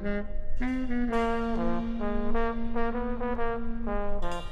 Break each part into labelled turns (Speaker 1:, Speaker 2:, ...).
Speaker 1: Thank you.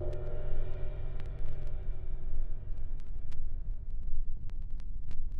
Speaker 1: you